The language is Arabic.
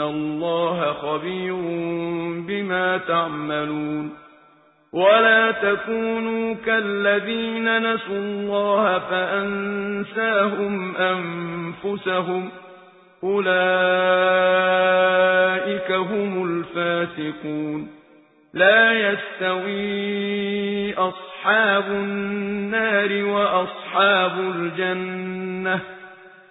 الله خبير بما تعملون ولا تكونوا كالذين نسوا الله فأنساهم أنفسهم أولئك هم الفاسقون لا يستوي أصحاب النار وأصحاب الجنة